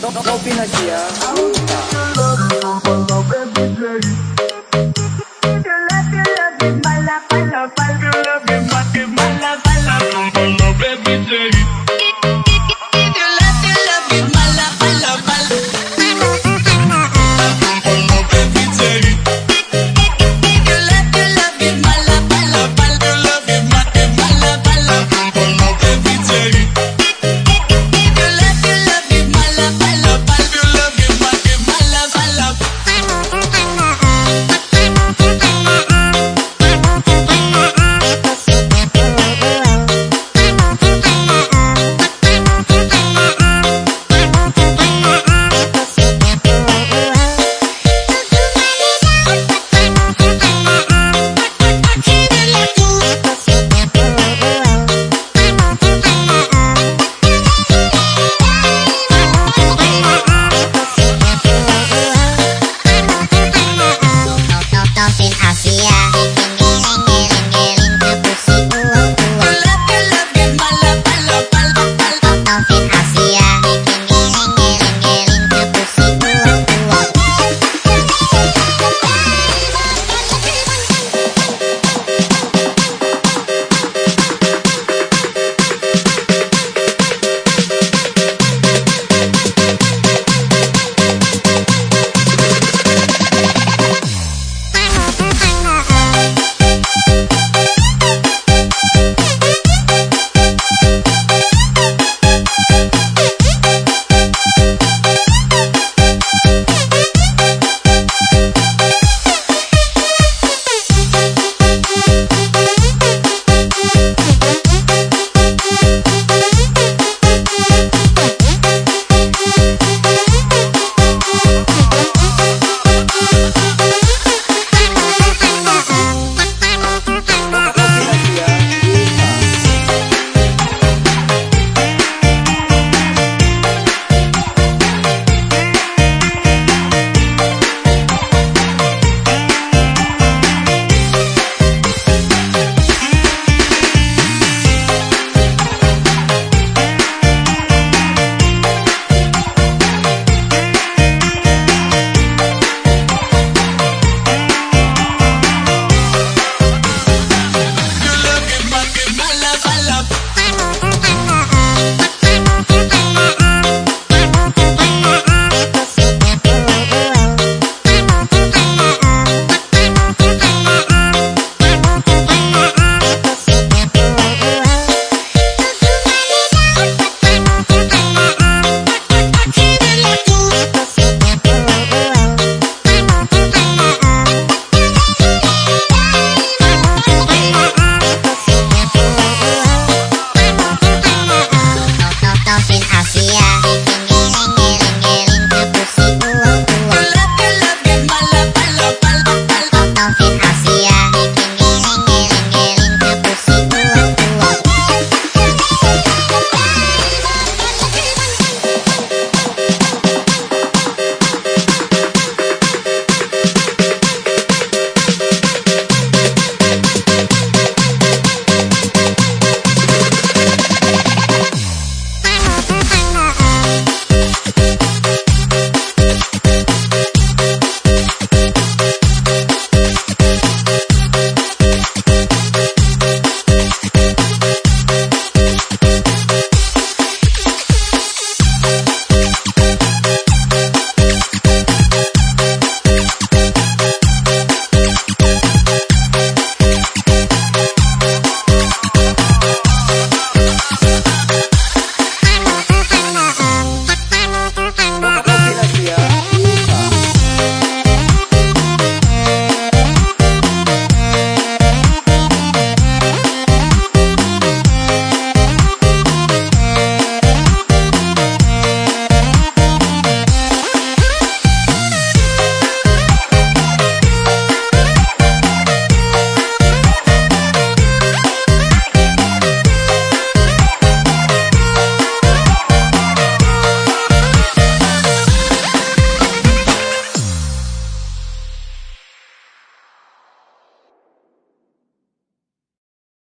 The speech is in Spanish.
Kopi Nasia Dolphin